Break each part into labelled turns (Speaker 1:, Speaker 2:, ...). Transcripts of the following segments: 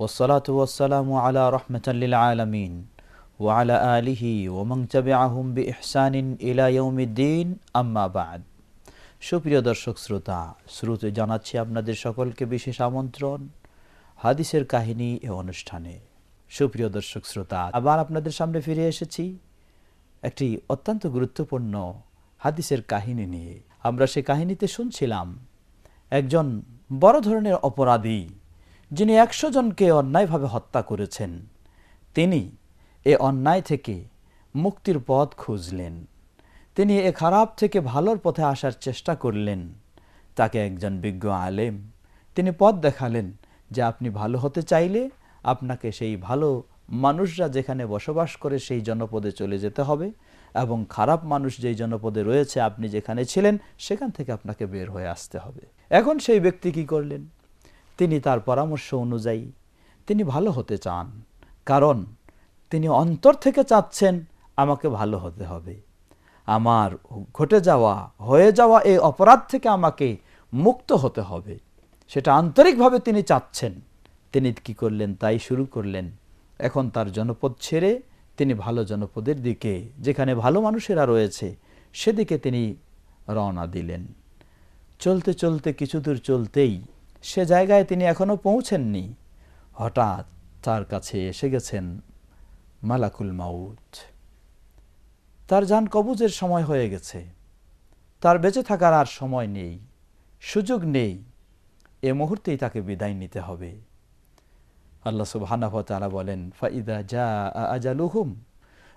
Speaker 1: আলমিন ওসলাত ওসালাম আলা রহমতাল্লিল আলমিন ওয়ালা আলিহি ওমং আহম বি ইহসানিন ইলাইউমিদ্দিন আম্মা বাদ সুপ্রিয় দর্শক শ্রোতা, শ্রোতে জানাচ্ছি আপনাদের সকলকে বিশেষ আমন্ত্রণ হাদিসের কাহিনী এ অনুষ্ঠানে। সুপ্রিয় দর্শক শ্রোতা, আবার আপনাদের সামনে ফিরে এসেছি একটি অত্যন্ত গুরুত্বপূর্ণ হাদিসের কাহিনী নিয়ে। আমরা সে কাহিনীতে শুনছিলাম একজন বড় ধরনের অপরাধী যিনি একশো জনকে অন্যায়ভাবে হত্যা করেছেন, তিনি এ অন্যায় থেকে মুক্তির পথ খুঁজলেন। তিনি এ খারাপ থেকে ভালোর পথে আসার চেষ্টা করলেন। তাকে একজন বিজ্ঞ আলেম, তিনি পথ দেখালেন যে আপনি ভালো হতে চাইলে আপনাকে সেই ভালো মানুষরা যেখানে বসবাস করে সেই জনপদে চলে যেতে হবে এবং খারাপ মানুষ যেই জনপদে রয়েছে আপনি যেখানে ছিলেন সেখান থেকে আপনাকে বের হয়ে আসতে হবে। এখন সেই ব্যক্তি কি করলেন? তিনি তার পরামর্শ অনুযায়ী তিনি ভালো হতে চান। কারণ তিনি অন্তর থেকে চাচ্ছেন, আমাকে ভালো হতে হবে। আমার ঘটে যাওয়া, হয়ে যাওয়া এই অপরাধ থেকে আমাকে মুক্ত হতে হবে। সেটা আন্তরিকভাবে তিনি চাচ্ছেন। তিনি কি করলেন, তাই শুরু করলেন। এখন তার জনপদ ছেড়ে তিনি ভালো জনপদের দিকে, যেখানে ভালো মানুষেরা রয়েছে, সেদিকে তিনি রওনা দিলেন। চলতে চলতে, কিছু দূর চলতেই সে জায়গায় তিনি এখনও পৌঁছেননি। হঠাৎ তার কাছে এসে গেছেন মালাকুল মাউত। তার যান কবুজের সময় হয়ে গেছে। তার বেঁচে থাকার আর সময় নেই, সুযোগ নেই। এ মুহূর্তেই তাকে বিদায় নিতে হবে। আল্লাহ সুবহানাহ ওয়া তাআলা বলেন, ফাইদা জা আজালুহুম,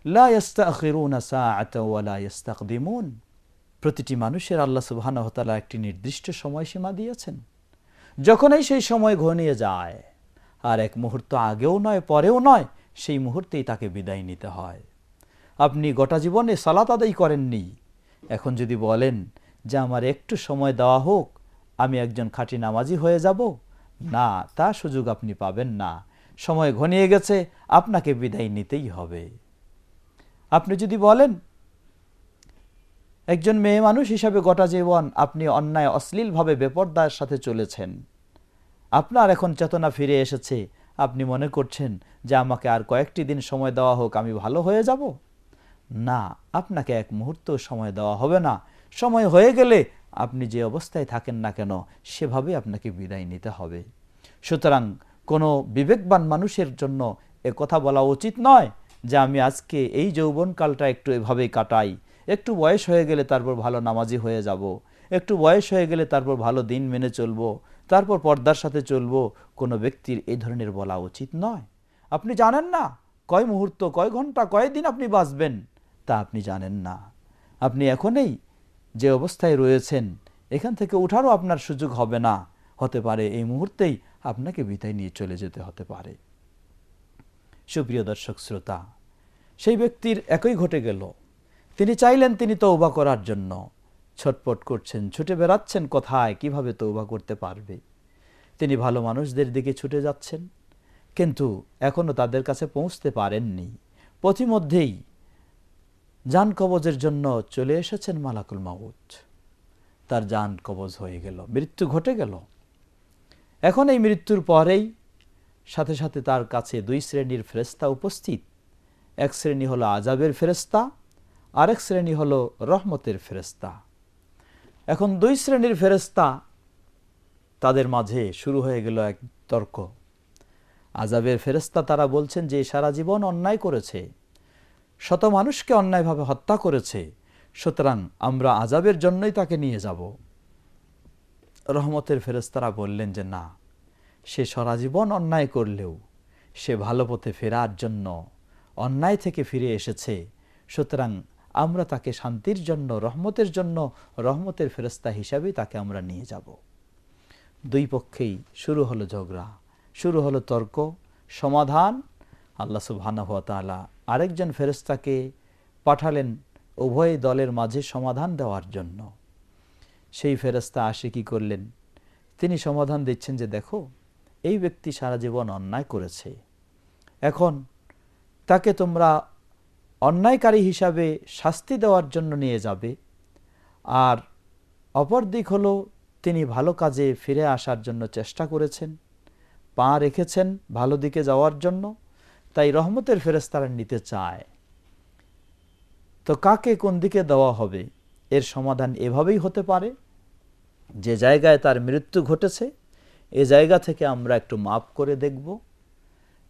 Speaker 1: লা ইস্তাখিরুনা সাআতা ওয়া লা ইস্তাকদিমুন। প্রতিটি মানুষের আল্লাহ সুবহানাহু ওয়া একটি নির্দিষ্ট সময়সীমা দিয়েছেন। যখনই সেই সময় ঘনিয়ে যায়, আর এক মুহূর্ত আগেও নয়, পরেও নয়, সেই মুহূর্তেই তাকে বিদায় নিতে হয়। আপনি গোটা জীবনে সালাত আদায় করেননি। এখন যদি বলেন যে আমার একটু সময় দেওয়া হোক, আমি একজন খাঁটি নামাজি হয়ে যাব, না, তা সুযোগ আপনি পাবেন না। সময় ঘনিয়ে গেছে, আপনাকে বিদায় নিতেই হবে। আপনি যদি বলেন একজন মেয়ে মানুষ হিসাবে গোটা জীবন আপনি অন্যায় অশ্লীলভাবে বেপর্দার সাথে চলেছেন। আপনার এখন চেতনা ফিরে এসেছে। আপনি মনে করছেন যে আমাকে আর কয়েকটি দিন সময় দেওয়া হোক, আমি ভালো হয়ে যাব? না, আপনাকে এক মুহূর্ত সময় দেওয়া হবে না। সময় হয়ে গেলে আপনি যে অবস্থায় থাকেন না কেন, সেভাবে আপনাকে বিদায় নিতে হবে। সুতরাং কোনো বিবেকবান মানুষের জন্য এ কথা বলা উচিত নয় যে আমি আজকে এই যৌবনকালটা একটু এভাবেই কাটাই। একটু বয়স হয়ে গেলে তারপর ভালো নামাজি হয়ে যাব, একটু বয়স হয়ে গেলে তারপর ভালো দিন মেনে চলবো, তারপর পর্দার সাথে চলবো, কোনো ব্যক্তির এই ধরনের বলা উচিত নয়। আপনি জানেন না কয় মুহূর্ত, কয় ঘণ্টা, কয় দিন আপনি বাঁচবেন, তা আপনি জানেন না। আপনি এখনই যে অবস্থায় রয়েছেন, এখান থেকে উঠারও আপনার সুযোগ হবে না। হতে পারে এই মুহূর্তেই আপনাকে বিদায় নিয়ে চলে যেতে হতে পারে। সুপ্রিয় দর্শক, শ্রোতা, সেই ব্যক্তির একই ঘটে গেল। তিনি চাইলেন তিনি তৌবা করার জন্য। ছটপট করছেন, ছুটে বেড়াচ্ছেন কোথায়, কীভাবে তৌবা করতে পারবে? তিনি ভালো মানুষদের দিকে ছুটে যাচ্ছেন, কিন্তু এখনও তাদের কাছে পৌঁছতে পারেননি। পথিমধ্যেই যান কবজের জন্য চলে এসেছেন মালাকুল মাউত। তার যান কবজ হয়ে গেল, মৃত্যু ঘটে গেল। এখন এই মৃত্যুর পরেই সাথে সাথে তার কাছে দুই শ্রেণির ফেরেস্তা উপস্থিত। এক শ্রেণি হলো আজাবের ফেরেস্তা আরেক শ্রেণি হল রহমতের ফেরেস্তা এখন দুই শ্রেণির ফেরেস্তা তাদের মাঝে শুরু হয়ে গেল এক তর্ক। আজাবের ফেরেস্তা তারা বলছেন যে, সারা জীবন অন্যায় করেছে, শত মানুষকে অন্যায়ভাবে হত্যা করেছে, সুতরাং আমরা আজাবের জন্যই তাকে নিয়ে যাব। রহমতের ফেরেস্তারা বললেন যে, না, সে সারা জীবন অন্যায় করলেও সে ভালো পথে ফেরার জন্য অন্যায় থেকে ফিরে এসেছে, সুতরাং আমরা তাকে শান্তির জন্য, রহমতের জন্য, রহমতের ফেরস্তা হিসাবেই তাকে আমরা নিয়ে যাব। দুই পক্ষেই শুরু হলো ঝগড়া, শুরু হলো তর্ক, সমাধান। আল্লাহ সুবহানাহু আরেকজন ফেরেশতাকে পাঠালেন উভয় দলের মাঝে সমাধান দেওয়ার জন্য। সেই ফেরেশতা আসে কি করলেন, তিনি সমাধান দিচ্ছেন যে দেখো, এই ব্যক্তি সারা জীবন অন্যায় করেছে। এখন তাকে তোমরা অন্যায়কারী হিসাবে শাস্তি দেওয়ার জন্য নিয়ে যাবে। আর অপর দিক হলো, তিনি ভালো কাজে ফিরে আসার জন্য চেষ্টা করেছেন, পা রেখেছেন ভালো দিকে যাওয়ার জন্য, তাই রহমতের ফেরেস্তারা নিতে চায়। তো কাকে কোন দিকে দেওয়া হবে? এর সমাধান এভাবেই হতে পারে। যে জায়গায় তার মৃত্যু ঘটেছে, এ জায়গা থেকে আমরা একটু মাপ করে দেখব।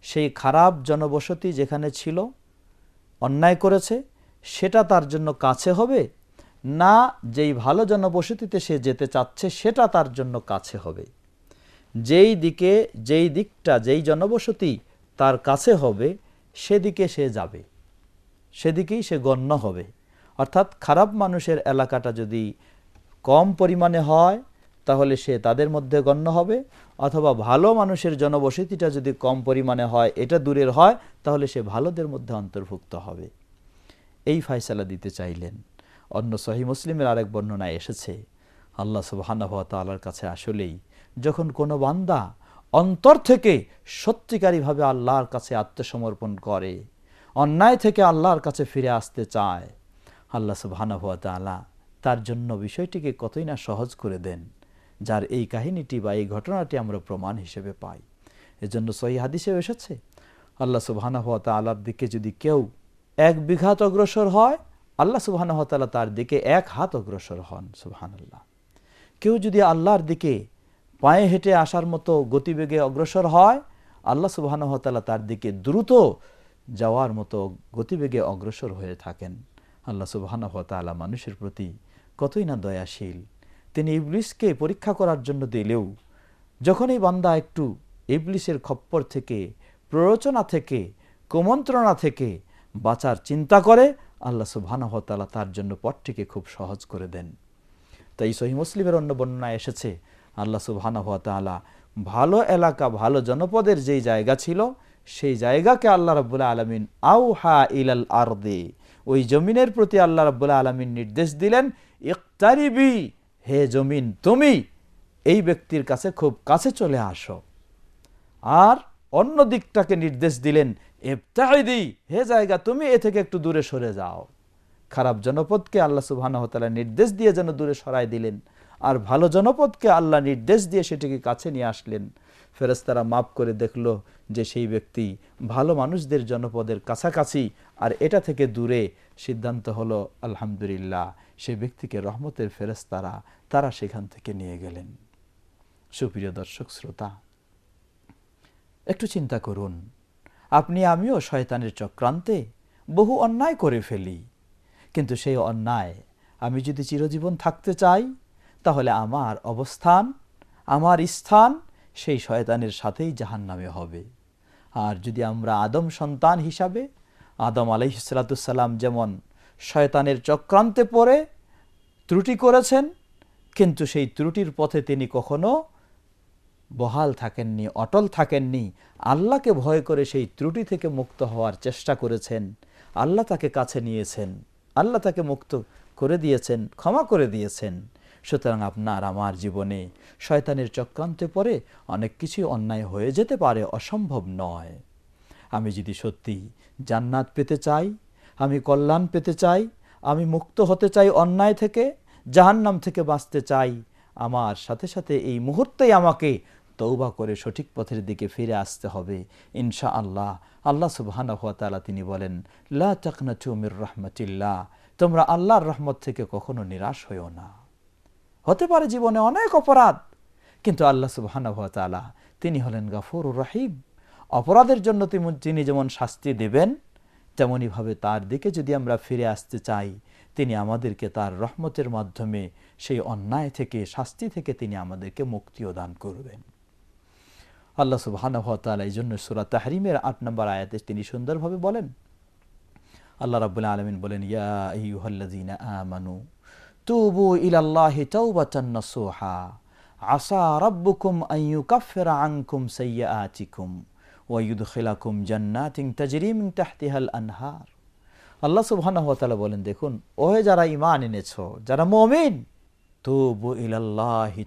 Speaker 1: সেই খারাপ জনবসতি যেখানে ছিল অন্যায় করেছে, সেটা তার জন্য কাছে হবে। না, যেই ভালো জনবসতিতে সে যেতে চাচ্ছে, সেটা তার জন্য কাছে হবে। যেই দিকে, যেই দিকটা, যেই জনবসতি তার কাছে হবে, সেদিকে সে যাবে। সেদিকেই সে গণ্য হবে। অর্থাৎ খারাপ মানুষের এলাকাটা যদি কম পরিমাণে হয় তাহলে সে তাদের মধ্যে গণ্য হবে। অথবা ভালো মানুষের জনবসতিটা যদি কম পরিমাণে হয়, এটা দূরের হয়, তাহলে সে ভালোদের মধ্যে অন্তর্ভুক্ত হবে। এই ফায়সালা দিতে চাইলেন। অন্য সহি মুসলিমের আরেক বর্ণনায় এসেছে, আল্লাহ সুবাহান্না তালার কাছে আসলেই যখন কোনো বান্দা অন্তর থেকে সত্যিকারীভাবে আল্লাহর কাছে আত্মসমর্পণ করে, অন্যায় থেকে আল্লাহর কাছে ফিরে আসতে চায়, আল্লাহ সুবাহানা তালা তার জন্য বিষয়টিকে কতই না সহজ করে দেন। যার এই কাহিনীটি বা এই ঘটনাটি আমরা প্রমাণ হিসেবে পাই। এজন্য সহি হাদিসেও এসেছে, আল্লাহ সুবাহানা হাত তালার দিকে যদি কেউ এক বিঘাত অগ্রসর হয়, আল্লাহ সুবাহানা তালা তার দিকে এক হাত অগ্রসর হন সুবাহান আল্লাহ কেউ যদি আল্লাহর দিকে পায়ে হেঁটে আসার মতো গতিবেগে অগ্রসর হয়, আল্লাহ সুবাহানহতালা তার দিকে দ্রুত যাওয়ার মতো গতিবেগে অগ্রসর হয়ে থাকেন। আল্লাহ সুবাহানহতালা মানুষের প্রতি কতই না দয়াশীল। তিনি ইবলিসকে পরীক্ষা করার জন্য দিলেও যখনই বান্দা একটু ইবলিসের খপ্পর থেকে, প্ররোচনা থেকে, কুমন্ত্রণা থেকে বাঁচার চিন্তা করে, আল্লাহ সুবাহানহতালা তার জন্য পথটিকে খুব সহজ করে দেন। তাই সহি মুসলিমের অন্য বর্ণনা এসেছে, আল্লাহ সুবহানা হাত তালা ভালো এলাকা, ভালো জনপদের যেই জায়গা ছিল, সেই জায়গাকে আল্লাহ রব্বুল্লাহ আলমিন আউ হা ইলাল আর্দে, ওই জমিনের প্রতি আল্লাহ রব্বুল্লাহ আলমিন নির্দেশ দিলেন, ইকতারিবি হে জমিন, তুমি এই ব্যক্তির কাছে খুব কাছে চলে আসো। আর অন্য দিকটাকে নির্দেশ দিলেন এফতাহিদি হে জায়গা, তুমি এ থেকে একটু দূরে সরে যাও। খারাপ জনপদকে আল্লাহ সুবাহানহতালা নির্দেশ দিয়ে যেন দূরে সরাই দিলেন, আর ভালো জনপদকে আল্লাহ নির্দেশ দিয়ে সেটিকে কাছে নিয়ে আসলেন। ফেরেস্তারা মাফ করে দেখল যে সেই ব্যক্তি ভালো মানুষদের জনপদের কাছাকাছি, আর এটা থেকে দূরে সিদ্ধান্ত হলো, আলহামদুলিল্লাহ, সে ব্যক্তিকে রহমতের ফেরেস্তারা তারা সেখান থেকে নিয়ে গেলেন। সুপ্রিয় দর্শক, শ্রোতা, একটু চিন্তা করুন। আপনি, আমিও শয়তানের চক্রান্তে বহু অন্যায় করে ফেলি। কিন্তু সেই অন্যায় আমি যদি চিরজীবন থাকতে চাই, তাহলে আমার অবস্থান, আমার স্থান সেই শয়তানের সাথেই জাহান নামে হবে। আর যদি আমরা আদম সন্তান হিসাবে, আদম আলহিসাল্লাম যেমন শয়তানের চক্রান্তে পড়ে, ত্রুটি করেছেন কিন্তু সেই ত্রুটির পথে তিনি কখনো বহাল থাকেননি, অটল থাকেননি। আল্লাহকে ভয় করে সেই ত্রুটি থেকে মুক্ত হওয়ার চেষ্টা করেছেন। আল্লাহ তাকে কাছে নিয়েছেন। আল্লাহ তাকে মুক্ত করে দিয়েছেন, ক্ষমা করে দিয়েছেন। সুতরাং আপনার, আমার জীবনে শয়তানের চক্রান্তে পরে অনেক কিছু অন্যায় হয়ে যেতে পারে, অসম্ভব নয়। আমি যদি সত্যি জান্নাত পেতে চাই, আমি কল্যাণ পেতে চাই, আমি মুক্ত হতে চাই অন্যায় থেকে জাহান্নাম থেকে বাঁচতে চাই। আমার সাথে সাথে এই মুহূর্তেই আমাকে তৌবা করে সঠিক পথের দিকে ফিরে আসতে হবে। ইনশা আল্লাহ আল্লাহ সুবহান তালা তিনি বলেন, লা চাকনা চুমির রহমতিল্লাহ। তোমরা আল্লাহর রহমত থেকে কখনো নিরাশ হইও না। হতে পারে জীবনে অনেক অপরাধ, কিন্তু আল্লাহ সুবাহানুয়া তালা তিনি হলেন গাফুর রাহিম। অপরাধের জন্য তিনি যেমন শাস্তি দেবেন তেমনইভাবে তার দিকে যদি আমরা ফিরে আসতে চাই তিনি আমাদেরকে তার রহমতের মাধ্যমে সেই অন্যায় থেকে, শাস্তি থেকে তিনি আমাদেরকে মুক্তিও দান করবেন। আল্লাহ সুবাহানুয়া এই জন্য সুরা তাহরিমের আট নম্বর আয়াতে তিনি সুন্দরভাবে বলেন, আল্লাহ রাবুল্লাহ আলমিন বলেন, ইয়া ইহল্লাদিনা আমানু তুবু ইলাল্লাহি তাওবাতান নাসুহা, আসা রাব্বুকুম আন ইউকাফিরা আনকুম সাইয়্যাতিকুম ওয়াইদ খিলাকুম জান্নাতিং তাজরিম তাহতিহাল আনহার। আল্লাহ সুবহানাহু ওয়া তাআলা বলেন, দেখুন, ওহে যারা ইমান এনেছো, যারা মুমিন, তুবু ইলাল্লাহি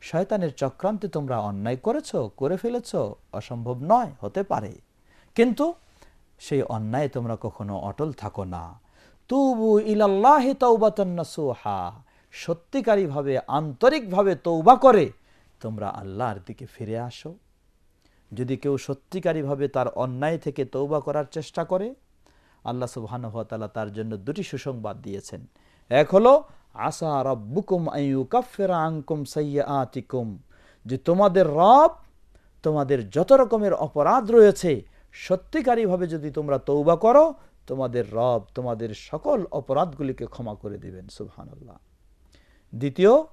Speaker 1: শয়তানের চক্রান্তে তোমরা অন্যায় করেছ, করে ফেলেছ, অসম্ভব নয়, হতে পারে। কিন্তু সেই অন্যায় তোমরা কখনো অটল থাকো না। তুবু ইলাল্লাহি তাওবাতান নাসুহা। সত্যিকারীভাবে, আন্তরিকভাবে তৌবা করে তোমরা আল্লাহর দিকে ফিরে আসো। যদি কেউ সত্যিকারীভাবে তার অন্যায় থেকে তৌবা করার চেষ্টা করে, আল্লাহ সুবহানহতালা তার জন্য দুটি সুসংবাদ দিয়েছেন। এক হলো, আসা রব্বুকুম আইয়ুকাফিরা আনকুম সাইয়্যাতিকুম। যে তোমাদের রব, তোমাদের যত রকমের অপরাধ রয়েছে, সত্যিকারীভাবে যদি তোমরা তৌবা করো, তোমাদের রব তোমাদের সকল অপরাধগুলিকে ক্ষমা করে দিবেন, সুবহানাল্লাহ। দ্বিতীয়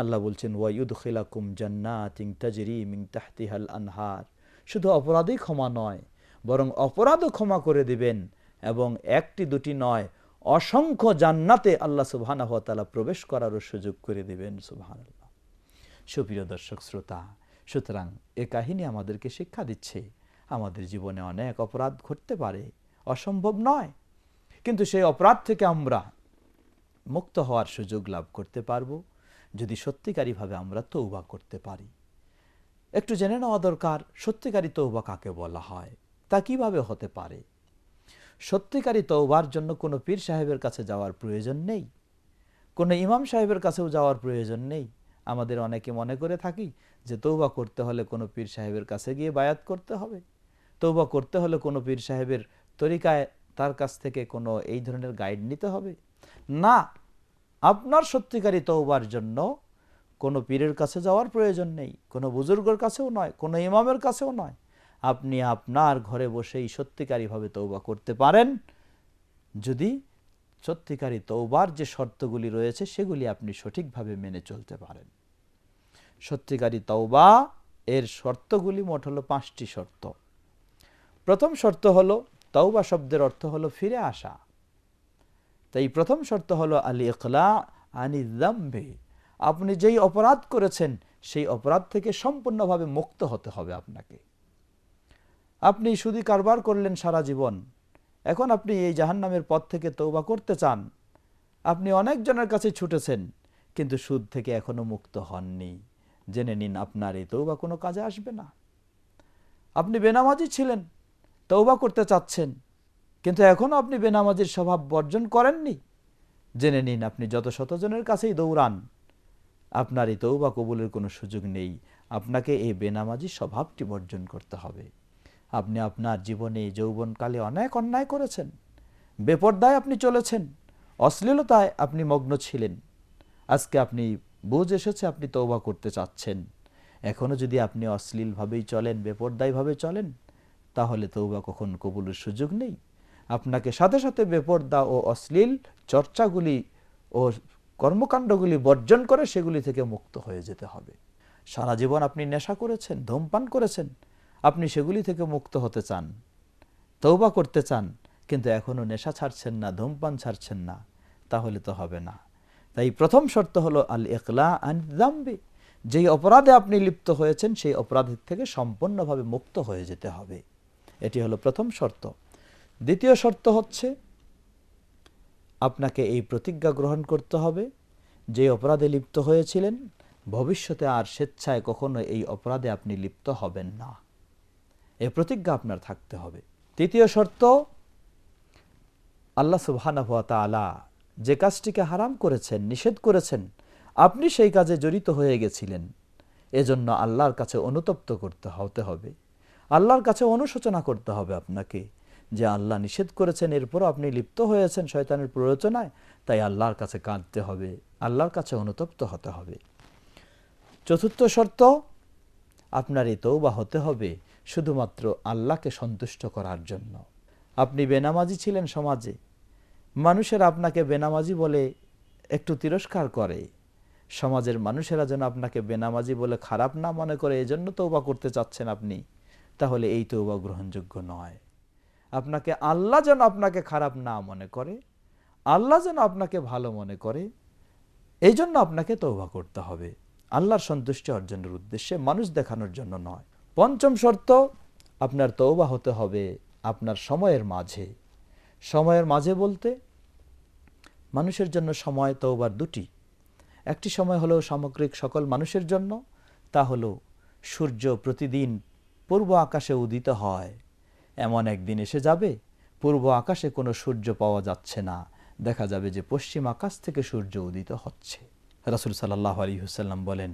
Speaker 1: আল্লাহ বলছেন ওয়াইউদ খিলাকুম জান্নাতিং তাজরি মিং তাহতিহাল আনহার শুধু অপরাধই ক্ষমা নয়, বরং অপরাধও ক্ষমা করে দিবেন এবং একটি দুটি নয়, অসংখ্য জান্নাতে আল্লাহ সুবহানাহু প্রবেশ করারও সুযোগ করে দিবেন, সুবহানাল্লাহ। সুপ্রিয় দর্শক, শ্রোতা, সুতরাং এ কাহিনী আমাদেরকে শিক্ষা দিচ্ছে, আমাদের জীবনে অনেক অপরাধ ঘটতে পারে, অসম্ভব নয়, কিন্তু সেই অপরাধ থেকে আমরা মুক্ত হওয়ার সুযোগ লাভ করতে পারব। যদি সত্যিকারীভাবে আমরা তৌবা করতে পারি। একটু জেনে নেওয়া দরকার, সত্যিকারী তৌবা কাকে বলা হয়? তা কীভাবে হতে পারে? সত্যিকারী তৌবার জন্য কোনো পীর সাহেবের কাছে যাওয়ার প্রয়োজন নেই? কোনো ইমাম সাহেবের কাছেও যাওয়ার প্রয়োজন নেই? আমাদের অনেকে মনে করে থাকি যে তৌবা করতে হলে কোনো পীর সাহেবের কাছে গিয়ে বায়াত করতে হবে। তৌবা করতে হলে কোনো পীর সাহেবের তরিকায় তার কাছ থেকে কোনো এই ধরনের গাইড নিতে হবে। না আপনার সত্যিকারী তৌবার জন্য কোনো পীরের কাছে যাওয়ার প্রয়োজন নেই, কোনো বুজুর্গর কাছেও নয়, কোনো ইমামের কাছেও নয়। আপনি আপনার ঘরে বসেই সত্যিকারীভাবে তৌবা করতে পারেন। যদি সত্যিকারী তৌবার যে শর্তগুলি রয়েছে সেগুলি আপনি সঠিকভাবে মেনে চলতে পারেন। সত্যিকারী তৌবা এর শর্তগুলি মোট হলো পাঁচটি শর্ত। প্রথম শর্ত হলো তৌবা শব্দের অর্থ হলো ফিরে আসা। তাই প্রথম শর্ত হলো আলী ইকলা দাম্বে আপনি যেই অপরাধ করেছেন, সেই অপরাধ থেকে সম্পূর্ণভাবে মুক্ত হতে হবে আপনাকে। আপনি সুদি কারবার করলেন সারা জীবন। এখন আপনি এই জাহান্নামের পথ থেকে তৌবা করতে চান। আপনি অনেকজনের কাছে ছুটেছেন, কিন্তু সুদ থেকে এখনও মুক্ত হননি। জেনে নিন, আপনার এই তৌবা কোনো কাজে আসবে না। আপনি বেনামাজি ছিলেন তৌবা করতে চাচ্ছেন। কিন্তু এখনও আপনি বেনামাজির স্বভাব বর্জন করেননি? জেনে নিন আপনি যত শতজনের কাছেই দৌড়ান আপনার এই তৌবা কবুলের কোনো সুযোগ নেই। আপনাকে এই বেনামাজি স্বভাবটি বর্জন করতে হবে। আপনি আপনার জীবনে যৌবনকালে অনেক অন্যায় করেছেন, বেপর্দায় আপনি চলেছেন, অশ্লীলতায় আপনি মগ্ন ছিলেন। আজকে আপনি বুঝ এসেছে আপনি তৌবা করতে চাচ্ছেন। এখনও যদি আপনি অশ্লীলভাবেই চলেন, বেপর্দায়ভাবে চলেন, তাহলে তৌবা কখন কবুলের সুযোগ নেই? আপনাকে সাথে সাথে বেপর্দা ও অশ্লীল চর্চাগুলি ও কর্মকাণ্ডগুলি বর্জন করে সেগুলি থেকে মুক্ত হয়ে যেতে হবে। সারা জীবন আপনি নেশা করেছেন, ধূমপান করেছেন, আপনি সেগুলি থেকে মুক্ত হতে চান তৌবা করতে চান, কিন্তু এখনও নেশা ছাড়ছেন না, ধূমপান ছাড়ছেন না, তাহলে তো হবে না। তাই প্রথম শর্ত হলো আল একলা আনদাম্বে যেই অপরাধে আপনি লিপ্ত হয়েছেন, সেই অপরাধের থেকে সম্পূর্ণভাবে মুক্ত হয়ে যেতে হবে। এটি হলো প্রথম শর্ত। দ্বিতীয় শর্ত হচ্ছে, আপনাকে এই প্রতিজ্ঞা গ্রহণ করতে হবে, যে অপরাধে লিপ্ত হয়েছিলেন, ভবিষ্যতে আর স্বেচ্ছায় কখনো এই অপরাধে আপনি লিপ্ত হবেন না। এ প্রতিজ্ঞা আপনার থাকতে হবে। তৃতীয় শর্ত, আল্লাহ সুবহানাহু ওয়া তাআলা যে কাজটিকে হারাম করেছেন, নিষেধ করেছেন, আপনি সেই কাজে জড়িত হয়ে গেছিলেন। এজন্য আল্লাহর কাছে অনুতপ্ত করতে হতে হবে। আল্লাহর কাছে অনুশোচনা করতে হবে আপনাকে। যে আল্লাহ নিষেধ করেছেন, এরপরও আপনি লিপ্ত হয়েছেন শয়তানের প্ররোচনায়, তাই আল্লাহর কাছে কাঁদতে হবে, আল্লাহর কাছে অনুতপ্ত হতে হবে। চতুর্থ শর্ত, আপনার এই তৌবা হতে হবে শুধুমাত্র আল্লাহকে সন্তুষ্ট করার জন্য। আপনি বেনামাজি ছিলেন সমাজে, মানুষের আপনাকে বেনামাজি বলে একটু তিরস্কার করে, সমাজের মানুষেরা যেন আপনাকে বেনামাজি বলে খারাপ না মনে করে, এজন্য তৌবা করতে চাচ্ছেন আপনি, তাহলে এই তৌবা গ্রহণযোগ্য নয়। আপনাকে আল্লাহ যেন আপনাকে খারাপ না মনে করে, আল্লাহ যেন আপনাকে ভালো মনে করে, এই জন্য আপনাকে তৌবা করতে হবে। আল্লাহর সন্তুষ্টি অর্জনের উদ্দেশ্যে মানুষ দেখানোর জন্য নয়। পঞ্চম শর্ত, আপনার তৌবা হতে হবে আপনার সময়ের মাঝে। সময়ের মাঝে বলতে মানুষের জন্য সময় তৌবার দুটি। একটি সময় হলো সামগ্রিক সকল মানুষের জন্য, তা হলো সূর্য প্রতিদিন পূর্ব আকাশে উদিত হয়। এমন একদিন এসে যাবে, পূর্ব আকাশে কোনো সূর্য পাওয়া যাচ্ছে না। দেখা যাবে যে পশ্চিম আকাশ থেকে সূর্য উদিত হচ্ছে। রাসুল সাল্লাহ আলী হুসাল্লাম বলেন,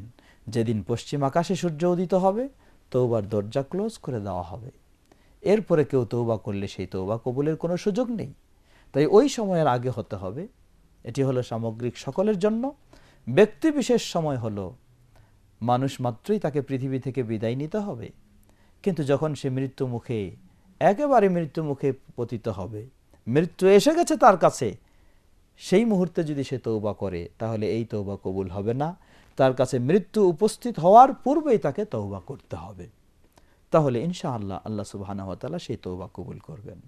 Speaker 1: যেদিন পশ্চিম আকাশে সূর্য উদিত হবে তৌবার দরজা ক্লোজ করে দেওয়া হবে। এরপরে কেউ তৌবা করলে সেই তৌবা কবুলের কোনো সুযোগ নেই। তাই ওই সময়ের আগে হতে হবে। এটি হলো সামগ্রিক সকলের জন্য। ব্যক্তি বিশেষ সময় হলো, মানুষ মাত্রই তাকে পৃথিবী থেকে বিদায় নিতে হবে। কিন্তু যখন সে মৃত্যু মুখে একেবারে মৃত্যু মুখে পতিত হবে। মৃত্যু এসে গেছে তার কাছে। সেই মুহূর্তে যদি সে তৌবা করে, তাহলে এই তৌবা কবুল হবে না। তার কাছে মৃত্যু উপস্থিত হওয়ার পূর্বেই তাকে তৌবা করতে হবে। তাহলে ইনশা আল্লাহ সুবাহানহতালা সেই তৌবা কবুল করবেন।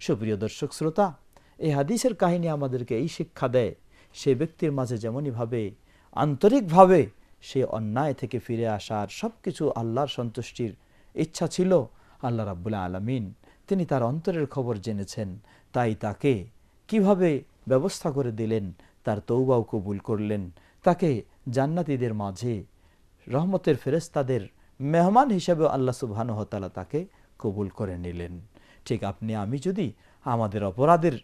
Speaker 1: সুপ্রিয় দর্শক, শ্রোতা, এই হাদিসের কাহিনী আমাদেরকে এই শিক্ষা দেয়, সে ব্যক্তির মাঝে যেমনইভাবে, আন্তরিকভাবে সে অন্যায় থেকে ফিরে আসার সব কিছু আল্লাহর সন্তুষ্টির ইচ্ছা ছিল আল্লাহ রাবুল্লাহ আলমিন, তিনি তার অন্তরের খবর জেনেছেন। তাই তাকে কীভাবে ব্যবস্থা করে দিলেন, তার তৌবাও কবুল করলেন। তাকে জান্নাতিদের মাঝে রহমতের ফেরেস্তাদের মেহমান হিসেবে আল্লাহ সুবাহানহতালা তাকে কবুল করে নিলেন। ঠিক আপনি, আমি যদি আমাদের অপরাধের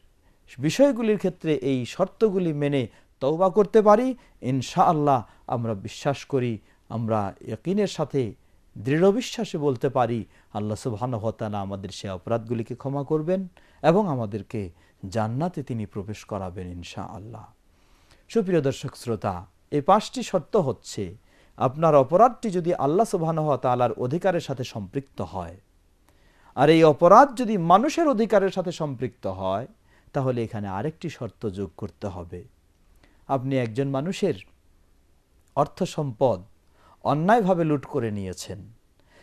Speaker 1: বিষয়গুলির ক্ষেত্রে এই শর্তগুলি মেনে তৌবা করতে পারি ইনশা আল্লাহ আমরা বিশ্বাস করি, আমরা ইয়কিনের সাথে দৃঢ় বিশ্বাসে বলতে পারি, আল্লাহ সুবাহানহতালা আমাদের সে অপরাধগুলিকে ক্ষমা করবেন এবং আমাদেরকে জান্নাতে তিনি প্রবেশ করাবেন ইনশা আল্লাহ সুপ্রিয় দর্শক শ্রোতা, এই পাঁচটি শর্ত হচ্ছে, আপনার অপরাধটি যদি আল্লাহ সুবাহ তালার অধিকারের সাথে সম্পৃক্ত হয়, আর এই অপরাধ যদি মানুষের অধিকারের সাথে সম্পৃক্ত হয়, তাহলে এখানে আরেকটি শর্ত যোগ করতে হবে। আপনি একজন মানুষের অর্থ সম্পদ অন্যায়ভাবে লুট করে নিয়েছেন।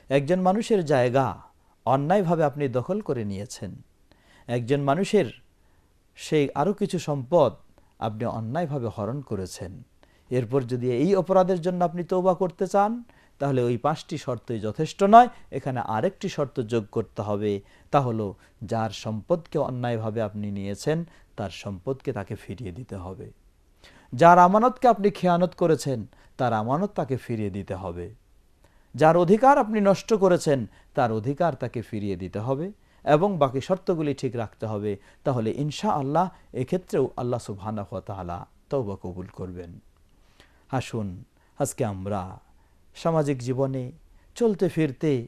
Speaker 1: একজন মানুষের জায়গা অন্যায়ভাবে আপনি দখল করে নিয়েছেন। একজন মানুষের সেই আরও কিছু সম্পদ আপনি অন্যায়ভাবে হরণ করেছেন। এরপর যদি এই অপরাধের জন্য আপনি তৌবা করতে চান, তাহলে ওই পাঁচটি শর্তই যথেষ্ট নয়। এখানে আরেকটি শর্ত যোগ করতে হবে, তা হলো যার সম্পদকে অন্যায়ভাবে আপনি নিয়েছেন, তার সম্পদকে তাকে ফিরিয়ে দিতে হবে। যার আমানতকে আপনি খেয়ানত করেছেন তার আমানত তাকে ফিরিয়ে দিতে হবে। যার অধিকার আপনি নষ্ট করেছেন, তার অধিকার তাকে ফিরিয়ে দিতে হবে এবং বাকি শর্তগুলি ঠিক রাখতে হবে। তাহলে ইনশা আল্লাহ এক্ষেত্রেও আল্লাহ সুবহানাহ তালা তৌবা কবুল করবেন। আসুন, আজকে আমরা সামাজিক জীবনে চলতে ফিরতে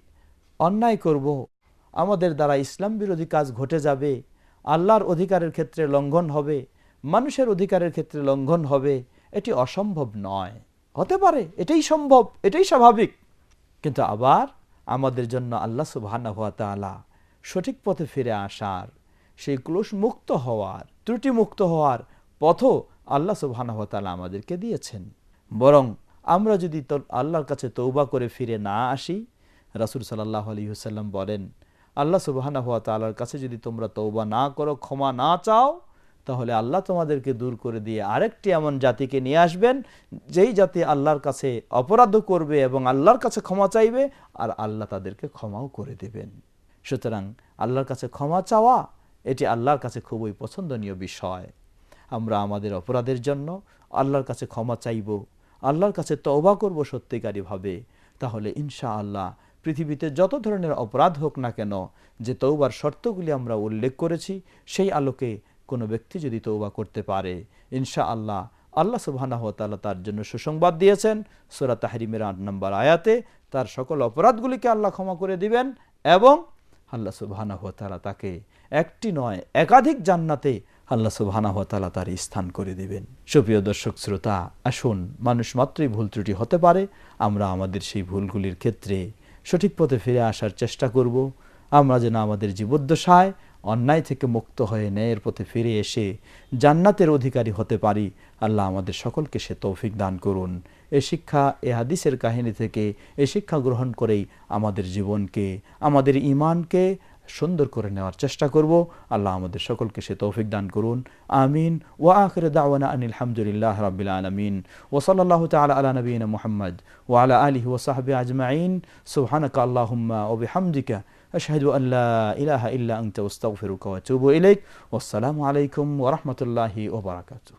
Speaker 1: অন্যায় করব, আমাদের দ্বারা ইসলাম বিরোধী কাজ ঘটে যাবে, আল্লাহর অধিকারের ক্ষেত্রে লঙ্ঘন হবে, মানুষের অধিকারের ক্ষেত্রে লঙ্ঘন হবে, এটি অসম্ভব নয়। হতে পারে, এটাই সম্ভব, এটাই স্বাভাবিক। কিন্তু আবার আমাদের জন্য আল্লাহ তালা সঠিক পথে ফিরে আসার, সেই ক্লোশ মুক্ত হওয়ার, ত্রুটি মুক্ত হওয়ার পথও আল্লাহ সুবাহানা হাত তালা আমাদেরকে দিয়েছেন। বরং আমরা যদি আল্লাহর কাছে তৌবা করে ফিরে না আসি, রাসুল সাল্লাহ আলী হুসাল্লাম বলেন, আল্লাহ সুবাহানা তালার কাছে যদি তোমরা তৌবা না করো, ক্ষমা না চাও তাহলে আল্লাহ তোমাদেরকে দূর করে দিয়ে আরেকটি এমন জাতিকে নিয়ে আসবেন, যেই জাতি আল্লাহর কাছে অপরাধ করবে এবং আল্লাহর কাছে ক্ষমা চাইবে, আর আল্লাহ তাদেরকে ক্ষমাও করে দেবেন। সুতরাং আল্লাহর কাছে ক্ষমা চাওয়া, এটি আল্লাহর কাছে খুবই পছন্দনীয় বিষয়। আমরা আমাদের অপরাধের জন্য আল্লাহর কাছে ক্ষমা চাইব, আল্লাহর কাছে তওবা করব সত্যিকারীভাবে। তাহলে ইনশা আল্লাহ পৃথিবীতে যত ধরনের অপরাধ হোক না কেন, যে তৌবার শর্তগুলি আমরা উল্লেখ করেছি, সেই আলোকে কোনো ব্যক্তি যদি তৌবা করতে পারে ইনশা আল্লাহ আল্লাহ সুবাহ তার জন্য সুসংবাদ দিয়েছেন সুরা তাহরিমের আট নম্বর আয়াতে। তার সকল অপরাধগুলিকে আল্লাহ ক্ষমা করে দিবেন এবং আল্লাহ সুবাহ তালা তাকে একটি নয়, একাধিক জান্নাতে আল্লাহ সুবাহানা তালা তার স্থান করে দিবেন। সুপ্রিয় দর্শক, শ্রোতা, আসুন মানুষ মাত্রই ভুল ত্রুটি হতে পারে, আমরা আমাদের সেই ভুলগুলির ক্ষেত্রে সঠিক পথে ফিরে আসার চেষ্টা করব। আমরা যেন আমাদের জীবদ্দশায় অন্যায় থেকে মুক্ত হয়ে ন্যায়ের পথে ফিরে এসে জান্নাতের অধিকারী হতে পারি। আল্লাহ আমাদের সকলকে সে তৌফিক দান করুন। এ শিক্ষা, এ হাদিসের কাহিনী থেকে এ শিক্ষা গ্রহণ করেই আমাদের জীবনকে, আমাদের ইমানকে সুন্দর করে নেওয়ার চেষ্টা করব। আল্লাহ আমাদের সকলকে সে তৌফিক দান করুন। আমিন। ওয়া আখির দাওয়ানা আনিল হামদুলিল্লাহ রাব্বিল আলামিন। ওয়া সাল্লাল্লাহু তাআলা আলা নবিয়িনা মুহাম্মদ ওয়া আলা আলিহি ওয়া সাহবিহি আজমাইন। সুবহানাকা আল্লাহুম্মা ওয়া বিহামদিকা أشهد أن لا إله إلا أنت واستغفرك وأتوب إليك. والسلام عليكم ورحمة الله وبركاته.